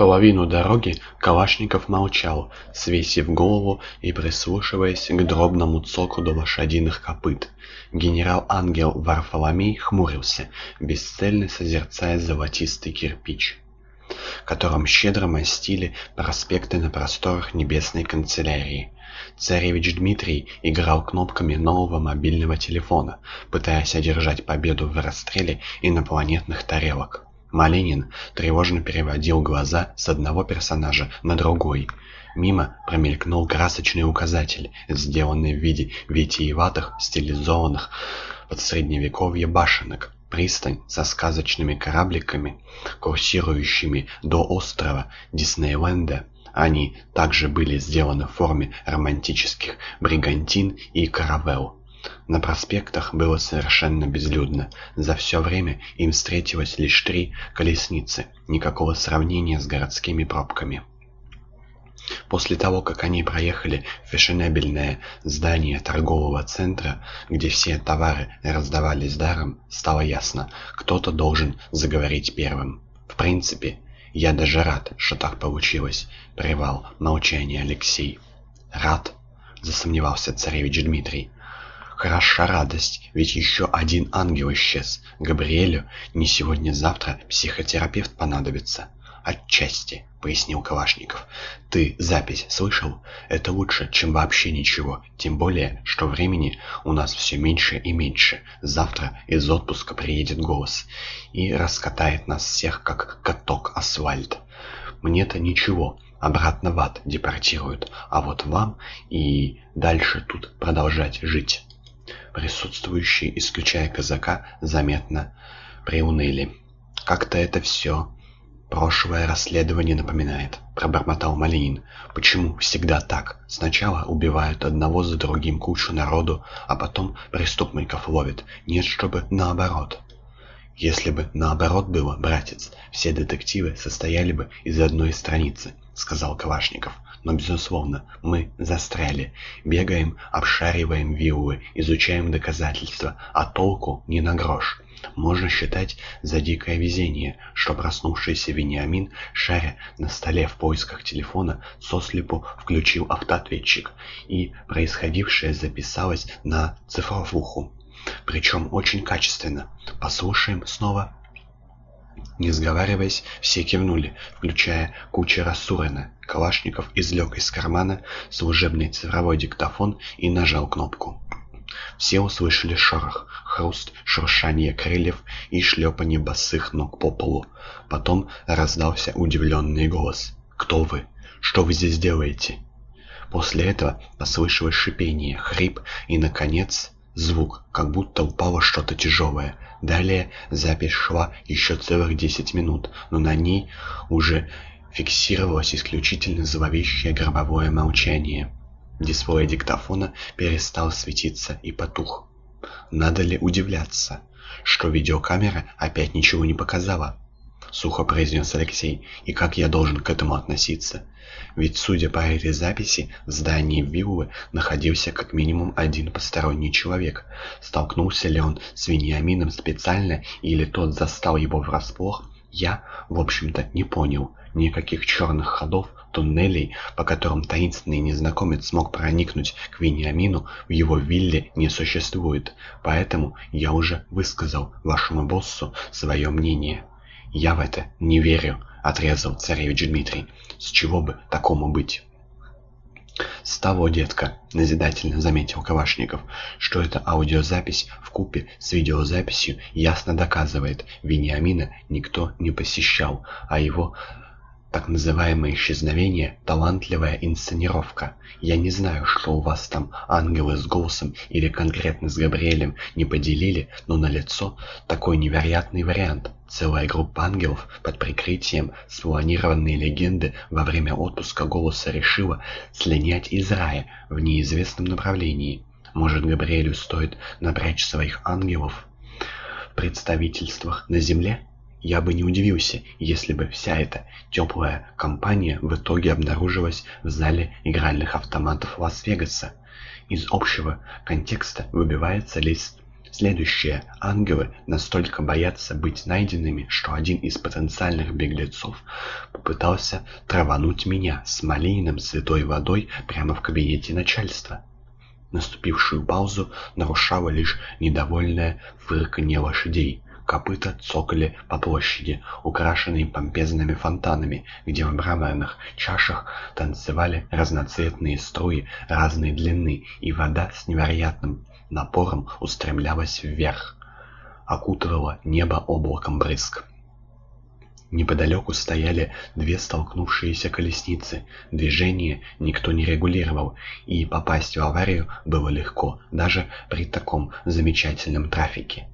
Половину дороги Калашников молчал, свесив голову и прислушиваясь к дробному цокоту лошадиных копыт. Генерал-ангел Варфоломей хмурился, бесцельно созерцая золотистый кирпич, которым щедро мастили проспекты на просторах небесной канцелярии. Царевич Дмитрий играл кнопками нового мобильного телефона, пытаясь одержать победу в расстреле инопланетных тарелок. Малинин тревожно переводил глаза с одного персонажа на другой. Мимо промелькнул красочный указатель, сделанный в виде витиеватых, стилизованных под средневековье башенок. Пристань со сказочными корабликами, курсирующими до острова Диснейленда. Они также были сделаны в форме романтических бригантин и каравелл. На проспектах было совершенно безлюдно. За все время им встретилось лишь три колесницы, никакого сравнения с городскими пробками. После того, как они проехали фешенебельное здание торгового центра, где все товары раздавались даром, стало ясно, кто-то должен заговорить первым. В принципе, я даже рад, что так получилось, прервал молчание Алексей. Рад? Засомневался царевич Дмитрий. Хороша радость, ведь еще один ангел исчез. Габриэлю не сегодня-завтра психотерапевт понадобится. Отчасти, пояснил Калашников. Ты запись слышал? Это лучше, чем вообще ничего. Тем более, что времени у нас все меньше и меньше. Завтра из отпуска приедет голос и раскатает нас всех, как каток асфальт. Мне-то ничего, обратно в ад депортируют, а вот вам и дальше тут продолжать жить. Присутствующие, исключая казака, заметно приуныли. «Как-то это все прошлое расследование напоминает», — пробормотал Малинин. «Почему всегда так? Сначала убивают одного за другим кучу народу, а потом преступников ловят. Нет, чтобы наоборот». «Если бы наоборот было, братец, все детективы состояли бы из одной страницы», — сказал Калашников но, безусловно, мы застряли. Бегаем, обшариваем виллы, изучаем доказательства, а толку не на грош. Можно считать за дикое везение, что проснувшийся Вениамин, шаря на столе в поисках телефона, сослепу включил автоответчик, и происходившее записалось на цифровуху. Причем очень качественно. Послушаем снова. Не сговариваясь, все кивнули, включая кучера Сурена. Калашников извлек из кармана служебный цифровой диктофон и нажал кнопку. Все услышали шорох, хруст, шуршание крыльев и шлепанье босых ног по полу. Потом раздался удивленный голос. «Кто вы? Что вы здесь делаете?» После этого послышалось шипение, хрип и, наконец, звук, как будто упало что-то тяжелое. Далее запись шла еще целых 10 минут, но на ней уже фиксировалось исключительно зловещее гробовое молчание. Дисплей диктофона перестал светиться и потух. Надо ли удивляться, что видеокамера опять ничего не показала? Сухо произнес Алексей. И как я должен к этому относиться? Ведь, судя по этой записи, в здании виллы находился как минимум один посторонний человек. Столкнулся ли он с Вениамином специально или тот застал его врасплох, я, в общем-то, не понял. Никаких черных ходов, туннелей, по которым таинственный незнакомец смог проникнуть к Вениамину, в его вилле не существует. Поэтому я уже высказал вашему боссу свое мнение. «Я в это не верю», — отрезал царевич Дмитрий. «С чего бы такому быть?» «С того, детка», — назидательно заметил Кавашников, что эта аудиозапись в купе с видеозаписью ясно доказывает, Вениамина никто не посещал, а его так называемое исчезновение – талантливая инсценировка. Я не знаю, что у вас там ангелы с голосом или конкретно с Габриэлем не поделили, но на лицо такой невероятный вариант. Целая группа ангелов под прикрытием спланированной легенды во время отпуска голоса решила слинять из рая в неизвестном направлении. Может, Габриэлю стоит напрячь своих ангелов в представительствах на земле? Я бы не удивился, если бы вся эта теплая компания в итоге обнаружилась в зале игральных автоматов Лас-Вегаса. Из общего контекста выбивается лишь Следующие ангелы настолько боятся быть найденными, что один из потенциальных беглецов попытался травануть меня с малининым святой водой прямо в кабинете начальства. Наступившую паузу нарушало лишь недовольное фырканье лошадей. Копыта цокали по площади, украшенной помпезными фонтанами, где в мраморных чашах танцевали разноцветные струи разной длины, и вода с невероятным напором устремлялась вверх, окутывала небо облаком брызг. Неподалеку стояли две столкнувшиеся колесницы. Движение никто не регулировал, и попасть в аварию было легко, даже при таком замечательном трафике.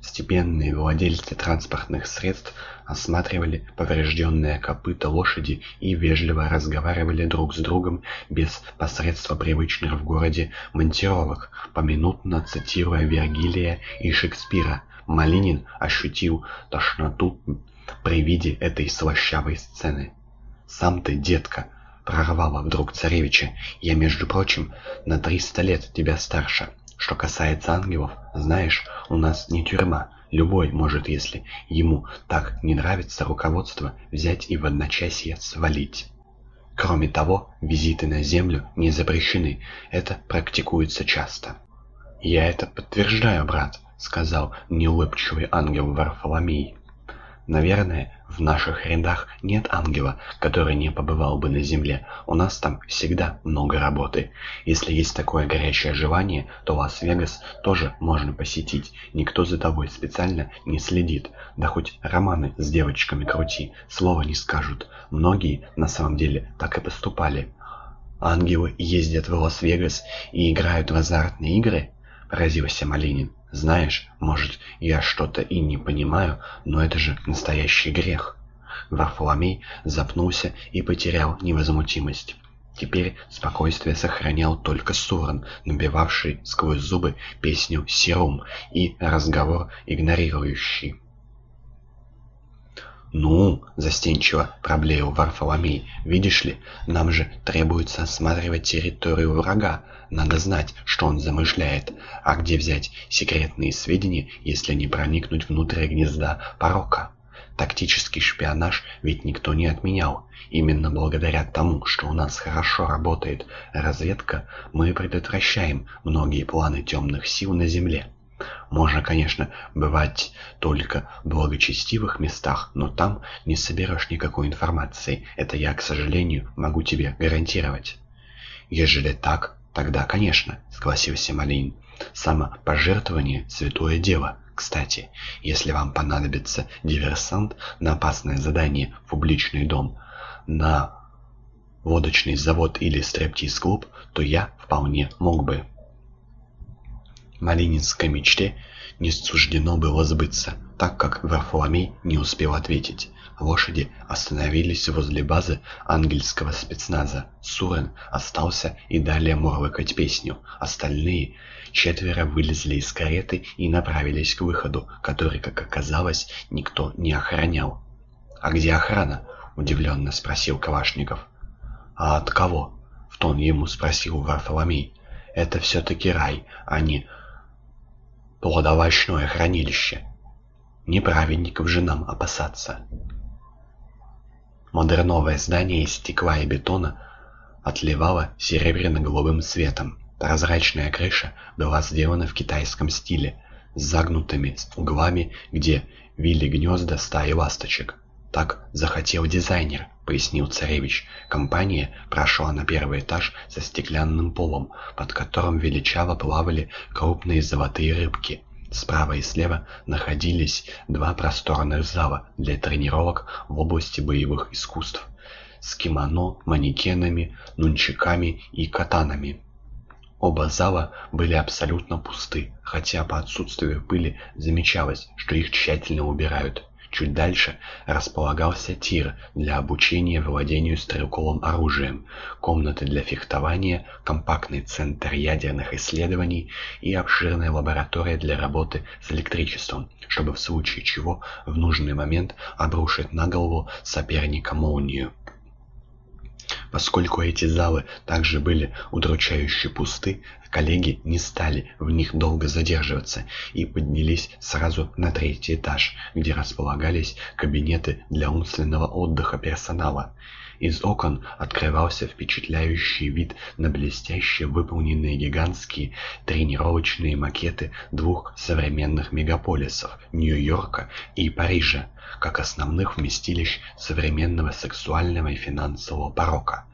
Степенные владельцы транспортных средств осматривали поврежденные копыта лошади и вежливо разговаривали друг с другом без посредства привычных в городе монтировок, поминутно цитируя Вергилия и Шекспира. Малинин ощутил тошноту при виде этой слащавой сцены. «Сам ты, детка!» — прорвала вдруг царевича. «Я, между прочим, на триста лет тебя старше. Что касается ангелов, знаешь, у нас не тюрьма. Любой может, если ему так не нравится руководство, взять и в одночасье свалить. Кроме того, визиты на Землю не запрещены. Это практикуется часто. «Я это подтверждаю, брат», — сказал неулыбчивый ангел Варфоломей. Наверное, в наших рядах нет ангела, который не побывал бы на земле. У нас там всегда много работы. Если есть такое горячее желание, то Лас-Вегас тоже можно посетить. Никто за тобой специально не следит. Да хоть романы с девочками крути, слова не скажут. Многие на самом деле так и поступали. Ангелы ездят в Лас-Вегас и играют в азартные игры? Поразился Малинин. Знаешь, может, я что-то и не понимаю, но это же настоящий грех. Варфоломей запнулся и потерял невозмутимость. Теперь спокойствие сохранял только Суран, набивавший сквозь зубы песню «Серум» и разговор игнорирующий. «Ну», — застенчиво проблеял Варфоломей, — «видишь ли, нам же требуется осматривать территорию врага, надо знать, что он замышляет, а где взять секретные сведения, если не проникнуть внутрь гнезда порока?» Тактический шпионаж ведь никто не отменял. Именно благодаря тому, что у нас хорошо работает разведка, мы предотвращаем многие планы темных сил на Земле. Можно, конечно, бывать только в благочестивых местах, но там не соберешь никакой информации. Это я, к сожалению, могу тебе гарантировать. Ежели так, тогда, конечно, согласился Малин. Самопожертвование – святое дело. Кстати, если вам понадобится диверсант на опасное задание в публичный дом, на водочный завод или стриптиз-клуб, то я вполне мог бы. Малининской мечте не суждено было сбыться, так как Варфоломей не успел ответить. Лошади остановились возле базы ангельского спецназа. Сурен остался и далее мурлыкать песню. Остальные четверо вылезли из кареты и направились к выходу, который, как оказалось, никто не охранял. «А где охрана?» — удивленно спросил Калашников. «А от кого?» — в тон ему спросил Варфоломей. «Это все-таки рай, а не плодовочное хранилище. Не праведников же нам опасаться. Модерновое здание из стекла и бетона отливало серебряно-голубым светом. Прозрачная крыша была сделана в китайском стиле, с загнутыми углами, где вили гнезда стаи ласточек. «Так захотел дизайнер», — пояснил царевич. Компания прошла на первый этаж со стеклянным полом, под которым величаво плавали крупные золотые рыбки. Справа и слева находились два просторных зала для тренировок в области боевых искусств с кимоно, манекенами, нунчиками и катанами. Оба зала были абсолютно пусты, хотя по отсутствию пыли замечалось, что их тщательно убирают. Чуть дальше располагался тир для обучения владению стрелковым оружием, комнаты для фехтования, компактный центр ядерных исследований и обширная лаборатория для работы с электричеством, чтобы в случае чего в нужный момент обрушить на голову соперника молнию. Поскольку эти залы также были удручающе пусты, коллеги не стали в них долго задерживаться и поднялись сразу на третий этаж, где располагались кабинеты для умственного отдыха персонала. Из окон открывался впечатляющий вид на блестяще выполненные гигантские тренировочные макеты двух современных мегаполисов – Нью-Йорка и Парижа, как основных вместилищ современного сексуального и финансового порока.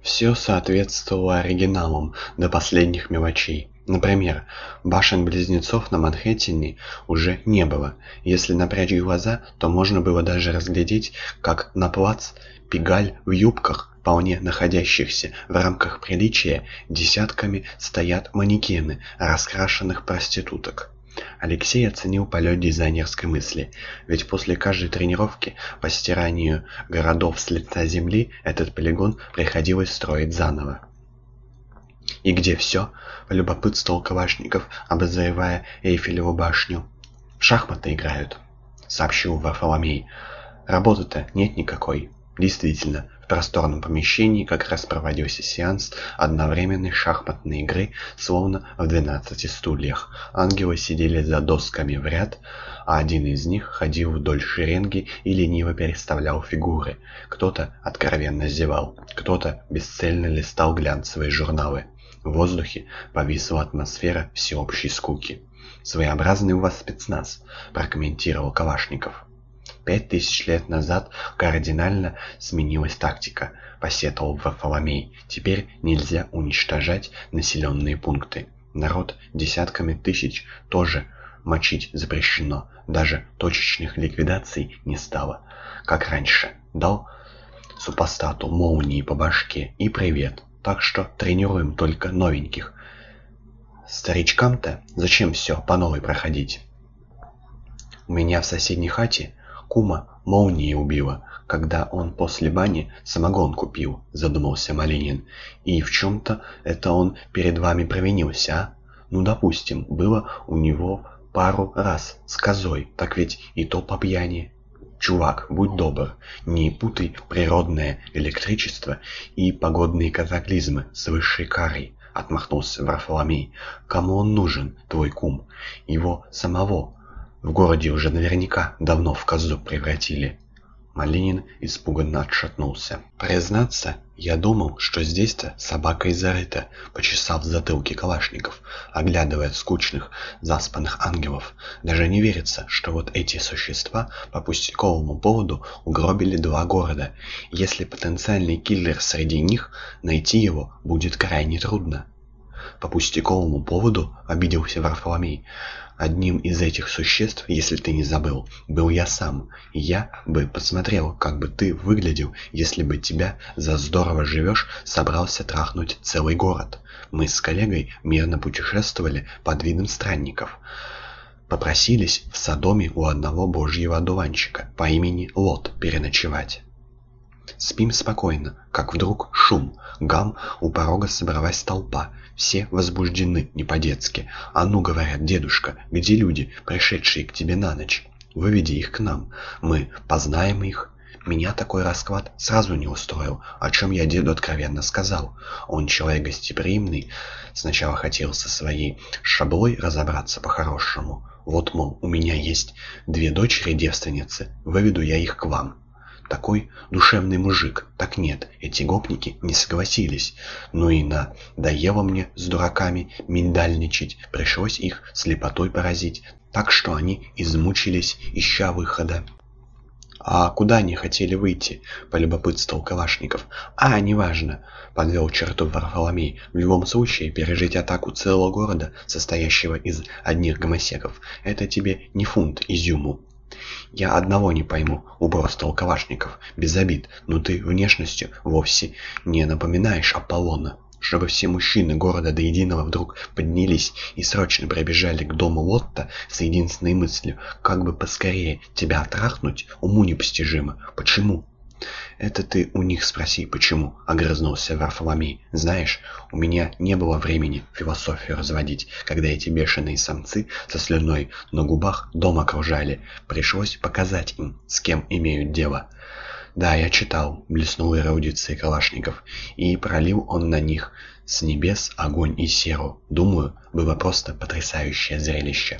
Все соответствовало оригиналам до последних мелочей. Например, башен-близнецов на Манхэттене уже не было. Если напрячь глаза, то можно было даже разглядеть, как на плац Пигаль в юбках, вполне находящихся в рамках приличия, десятками стоят манекены раскрашенных проституток. Алексей оценил полет дизайнерской мысли, ведь после каждой тренировки по стиранию городов с лица земли этот полигон приходилось строить заново. «И где все?» — полюбопытствовал Калашников, обозревая Эйфелеву башню. «В шахматы играют», — сообщил Варфоломей. «Работы-то нет никакой». Действительно, в просторном помещении как раз проводился сеанс одновременной шахматной игры, словно в двенадцати стульях. Ангелы сидели за досками в ряд, а один из них ходил вдоль шеренги и лениво переставлял фигуры. Кто-то откровенно зевал, кто-то бесцельно листал глянцевые журналы. В воздухе повисла атмосфера всеобщей скуки. «Своеобразный у вас спецназ», — прокомментировал Калашников. Пять тысяч лет назад кардинально сменилась тактика, посетовал Варфоломей. Теперь нельзя уничтожать населенные пункты. Народ десятками тысяч тоже мочить запрещено. Даже точечных ликвидаций не стало. Как раньше. Дал супостату молнии по башке и привет. Так что тренируем только новеньких. Старичкам-то зачем все по новой проходить? У меня в соседней хате Кума молнией убила, когда он после бани самогонку пил, задумался Малинин. И в чем-то это он перед вами провинился, а? Ну, допустим, было у него пару раз с козой, так ведь и то по пьяни. Чувак, будь добр, не путай природное электричество и погодные катаклизмы с высшей карой, отмахнулся Варфоломей. Кому он нужен, твой кум? Его самого в городе уже наверняка давно в козу превратили. Малинин испуганно отшатнулся. «Признаться, я думал, что здесь-то собака и зарыта», — почесав в затылке Калашников, оглядывая скучных, заспанных ангелов. «Даже не верится, что вот эти существа по пустяковому поводу угробили два города. Если потенциальный киллер среди них, найти его будет крайне трудно». «По пустяковому поводу?» — обиделся Варфоломей. Одним из этих существ, если ты не забыл, был я сам. я бы посмотрел, как бы ты выглядел, если бы тебя за здорово живешь собрался трахнуть целый город. Мы с коллегой мирно путешествовали под видом странников. Попросились в Содоме у одного божьего одуванчика по имени Лот переночевать. Спим спокойно, как вдруг шум, гам, у порога собралась толпа. Все возбуждены, не по-детски. «А ну, — говорят, дедушка, — где люди, пришедшие к тебе на ночь? Выведи их к нам. Мы познаем их». Меня такой расклад сразу не устроил, о чем я деду откровенно сказал. Он человек гостеприимный, сначала хотел со своей шаблой разобраться по-хорошему. Вот, мол, у меня есть две дочери-девственницы, выведу я их к вам. Такой душевный мужик. Так нет, эти гопники не согласились. Ну и на доело мне с дураками миндальничать, пришлось их слепотой поразить, так что они измучились, ища выхода. «А куда они хотели выйти?» — полюбопытствовал Калашников. «А, неважно», — подвел черту Варфоломей. «В любом случае, пережить атаку целого города, состоящего из одних гомосеков, это тебе не фунт изюму. «Я одного не пойму», — упорствовал Калашников, без обид, «но ты внешностью вовсе не напоминаешь Аполлона». Чтобы все мужчины города до единого вдруг поднялись и срочно пробежали к дому Лотта с единственной мыслью, как бы поскорее тебя трахнуть, уму непостижимо. Почему? «Это ты у них спроси, почему?» — огрызнулся Варфоломей. «Знаешь, у меня не было времени философию разводить, когда эти бешеные самцы со слюной на губах дом окружали. Пришлось показать им, с кем имеют дело». «Да, я читал», — блеснул эрудицией Калашников, и пролил он на них с небес огонь и серу. Думаю, было просто потрясающее зрелище.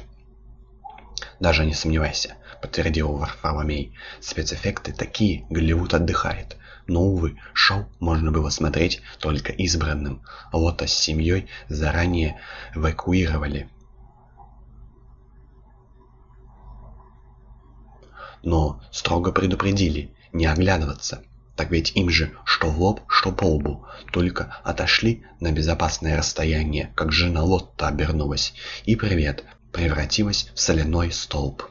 «Даже не сомневайся», — подтвердил Варфоломей. «Спецэффекты такие, Голливуд отдыхает. Но, увы, шоу можно было смотреть только избранным. Лота с семьей заранее эвакуировали. Но строго предупредили не оглядываться. Так ведь им же что в лоб, что по лбу. Только отошли на безопасное расстояние, как жена Лотта обернулась. И привет, превратилась в соляной столб.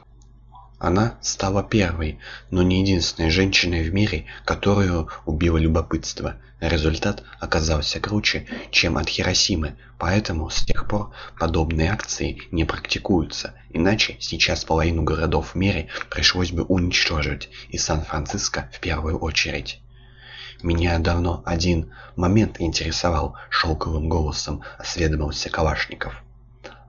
Она стала первой, но не единственной женщиной в мире, которую убило любопытство. Результат оказался круче, чем от Хиросимы, поэтому с тех пор подобные акции не практикуются, иначе сейчас половину городов в мире пришлось бы уничтожить, и Сан-Франциско в первую очередь. «Меня давно один момент интересовал», — шелковым голосом осведомился Калашников.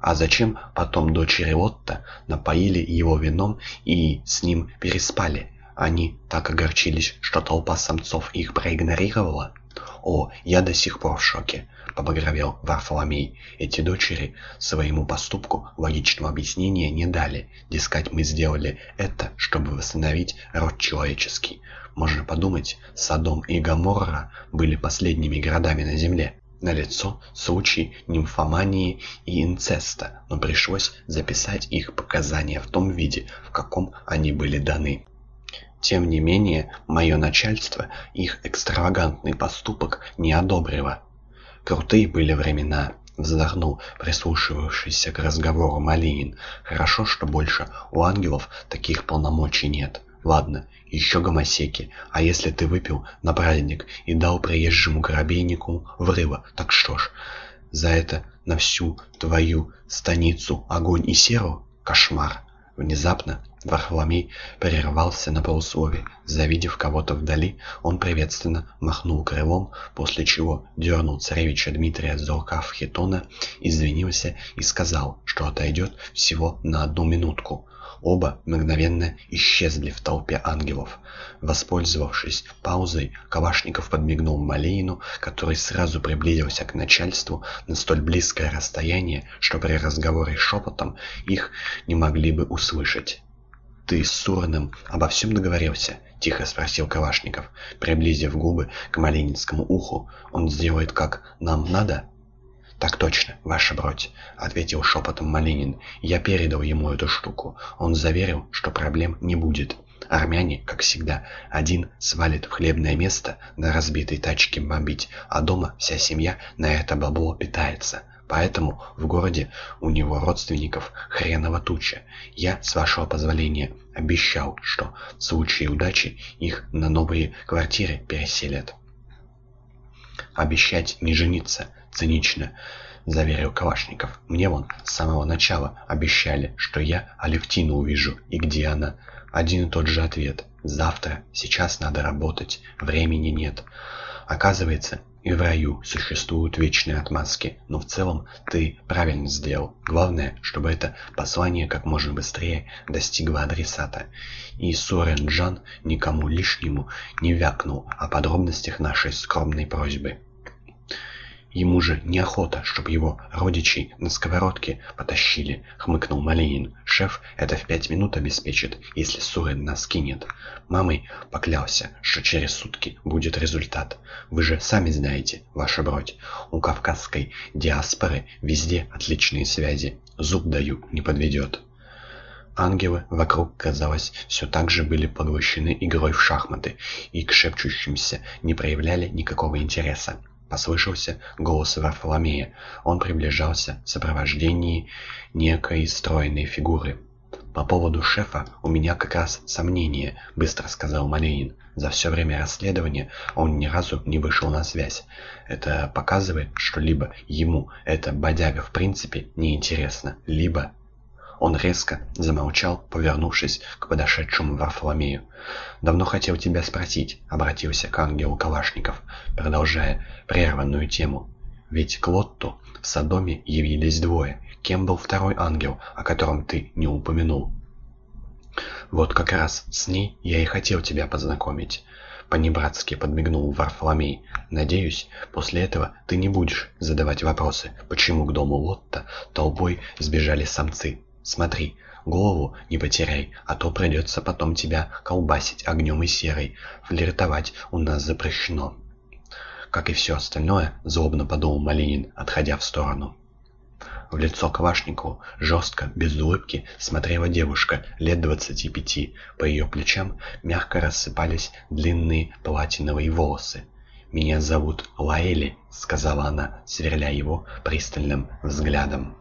А зачем потом дочери Отто напоили его вином и с ним переспали? Они так огорчились, что толпа самцов их проигнорировала? О, я до сих пор в шоке, побагровел Варфоломей. Эти дочери своему поступку логичного объяснения не дали. Дескать, мы сделали это, чтобы восстановить род человеческий. Можно подумать, Содом и Гоморра были последними городами на земле. Налицо случаи нимфомании и инцеста, но пришлось записать их показания в том виде, в каком они были даны. Тем не менее, мое начальство их экстравагантный поступок не одобрило. Крутые были времена, вздохнул прислушивавшийся к разговору Малинин. Хорошо, что больше у ангелов таких полномочий нет. Ладно, еще гомосеки. А если ты выпил на праздник и дал приезжему коробейнику врыва, так что ж, за это на всю твою станицу огонь и серу? Кошмар. Внезапно Варфоломей прервался на полуслове. Завидев кого-то вдали, он приветственно махнул крылом, после чего дернул царевича Дмитрия за рукав хитона, извинился и сказал, что отойдет всего на одну минутку. Оба мгновенно исчезли в толпе ангелов. Воспользовавшись паузой, Кавашников подмигнул Малейну, который сразу приблизился к начальству на столь близкое расстояние, что при разговоре шепотом их не могли бы услышать. «Ты с Сураным обо всем договорился?» — тихо спросил Кавашников, приблизив губы к Малининскому уху. «Он сделает, как нам надо?» «Так точно, ваша бродь», — ответил шепотом Малинин. «Я передал ему эту штуку. Он заверил, что проблем не будет. Армяне, как всегда, один свалит в хлебное место на разбитой тачке бомбить, а дома вся семья на это бабло питается. Поэтому в городе у него родственников хреново туча. Я, с вашего позволения, обещал, что в случае удачи их на новые квартиры переселят. Обещать не жениться, цинично заверил Калашников. «Мне вон с самого начала обещали, что я Алевтину увижу, и где она?» Один и тот же ответ. «Завтра, сейчас надо работать, времени нет». Оказывается, и в раю существуют вечные отмазки, но в целом ты правильно сделал. Главное, чтобы это послание как можно быстрее достигло адресата. И Сурен Джан никому лишнему не вякнул о подробностях нашей скромной просьбы. Ему же неохота, чтобы его родичей на сковородке потащили, хмыкнул Малинин. Шеф это в пять минут обеспечит, если Сурен нас кинет. Мамой поклялся, что через сутки будет результат. Вы же сами знаете, ваша бродь, у кавказской диаспоры везде отличные связи. Зуб даю, не подведет. Ангелы вокруг, казалось, все так же были поглощены игрой в шахматы и к шепчущимся не проявляли никакого интереса. Послышался голос Варфоломея. Он приближался в сопровождении некой стройной фигуры. «По поводу шефа у меня как раз сомнения», — быстро сказал Малинин. «За все время расследования он ни разу не вышел на связь. Это показывает, что либо ему эта бодяга в принципе неинтересна, либо он резко замолчал, повернувшись к подошедшему Варфоломею. «Давно хотел тебя спросить», — обратился к ангелу Калашников, продолжая прерванную тему. «Ведь к Лотту в Содоме явились двое. Кем был второй ангел, о котором ты не упомянул?» «Вот как раз с ней я и хотел тебя познакомить». — понебратски подмигнул Варфоломей. «Надеюсь, после этого ты не будешь задавать вопросы, почему к дому Лотта толпой сбежали самцы. Смотри, голову не потеряй, а то придется потом тебя колбасить огнем и серой. Флиртовать у нас запрещено». «Как и все остальное», — злобно подумал Малинин, отходя в сторону. В лицо Квашникову жестко, без улыбки, смотрела девушка лет двадцати пяти. По ее плечам мягко рассыпались длинные платиновые волосы. «Меня зовут Лаэли», — сказала она, сверля его пристальным взглядом.